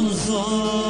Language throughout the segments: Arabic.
Ramazan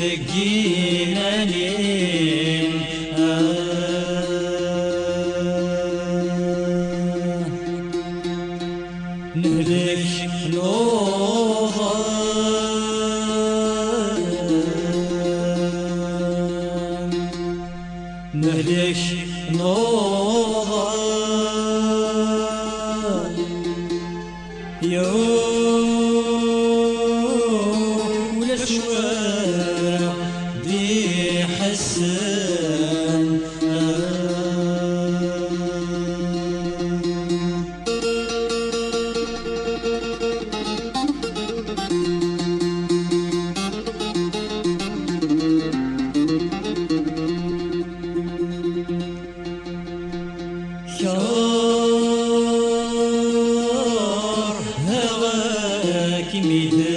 de girelim ee, Nerek loha? Nerek loha? Yo que Me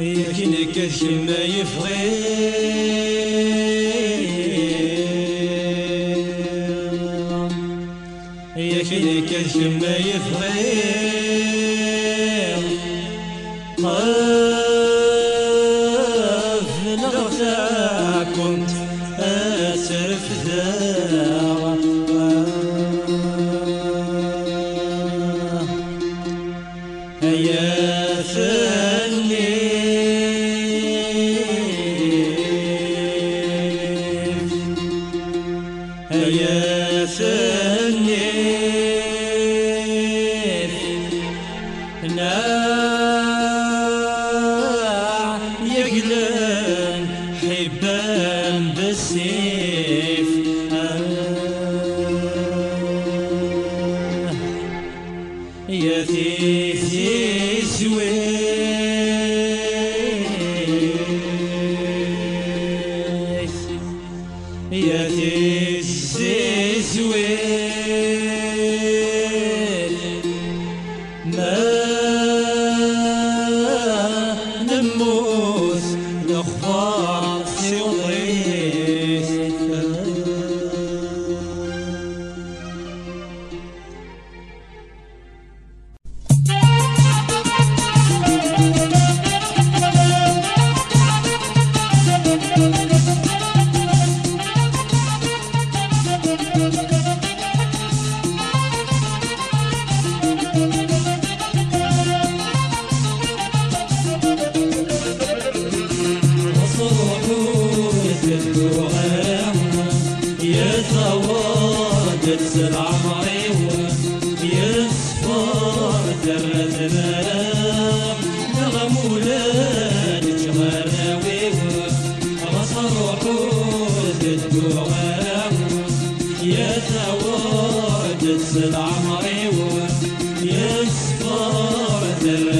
يمكن كذش ما يفغي يمكن كذش ما يفغي ناع يقلن حبان بالسيف. آه يا ثيثي سويث نموت نخفى تكسر عمري ويصفر درة بلام نغمولان جمراوي غصر روحوت تقوعاو يا ثوار تكسر عمري ويصفر درة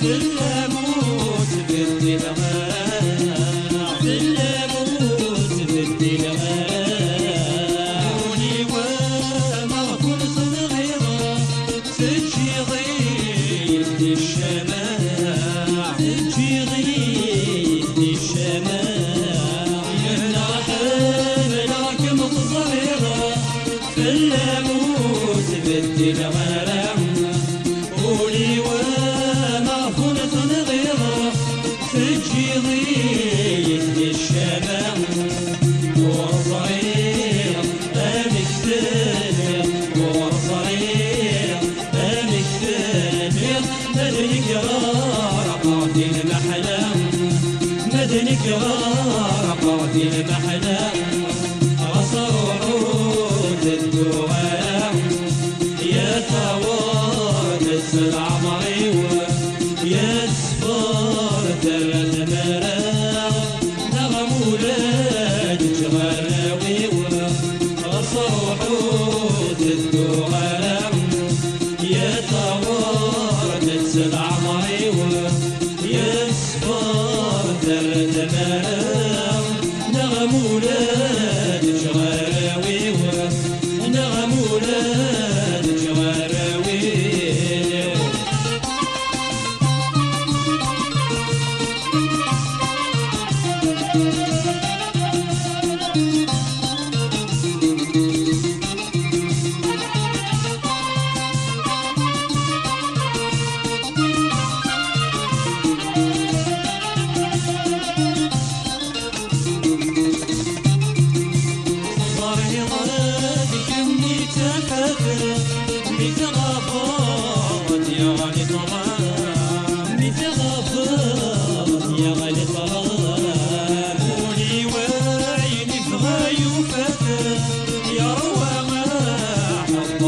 Abdullah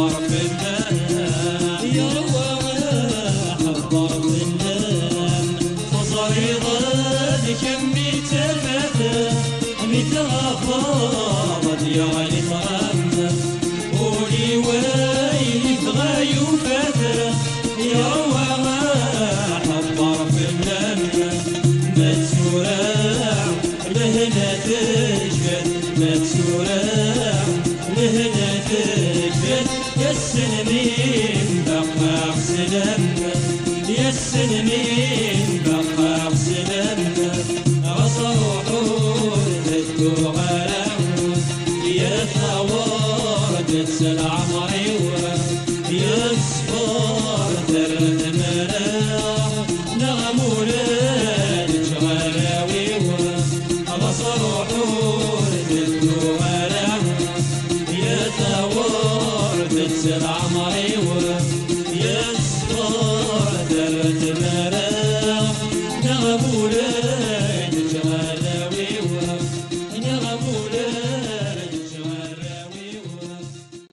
want to